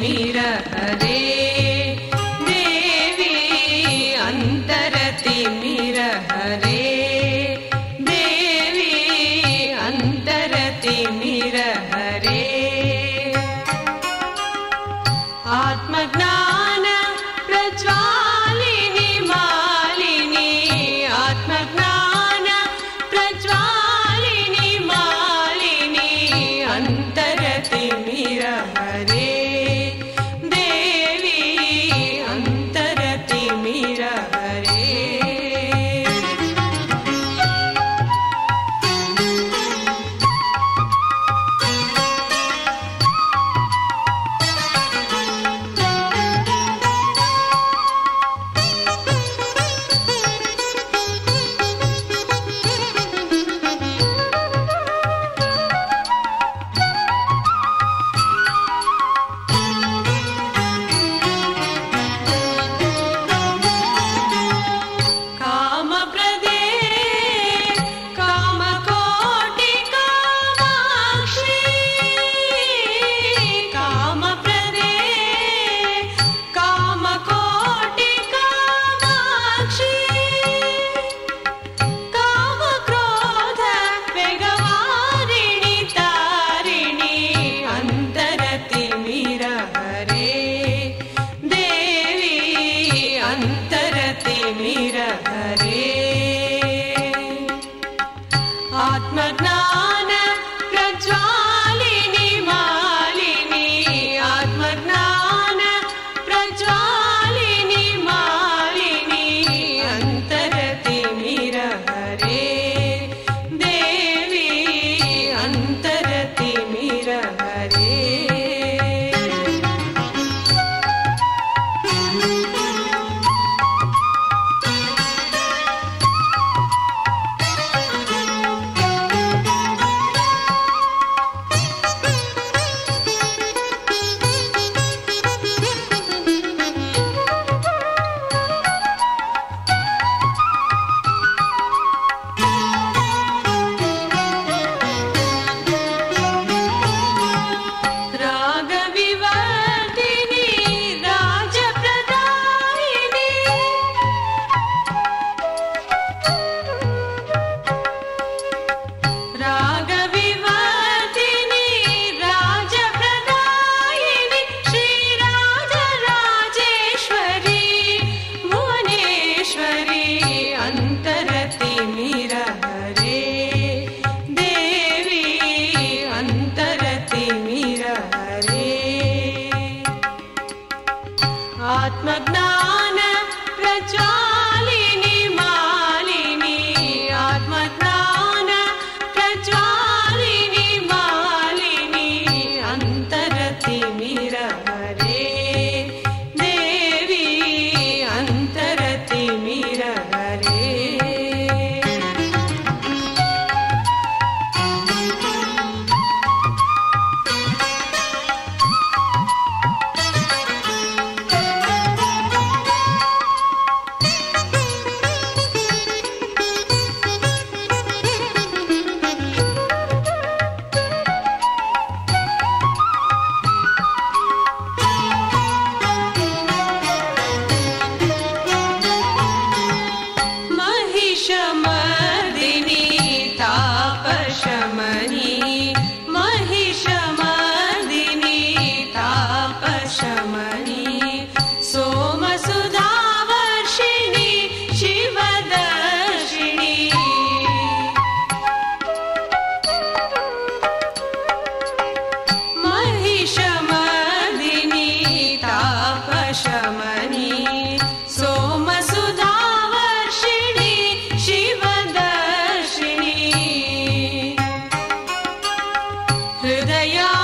मेरा हरे आत्मज्ञान प्रचार। शमनी महिषमदिनी तापशमनि सोमसुदा शिवदर्शिणी। महिषमदिनी तापशमनि They are.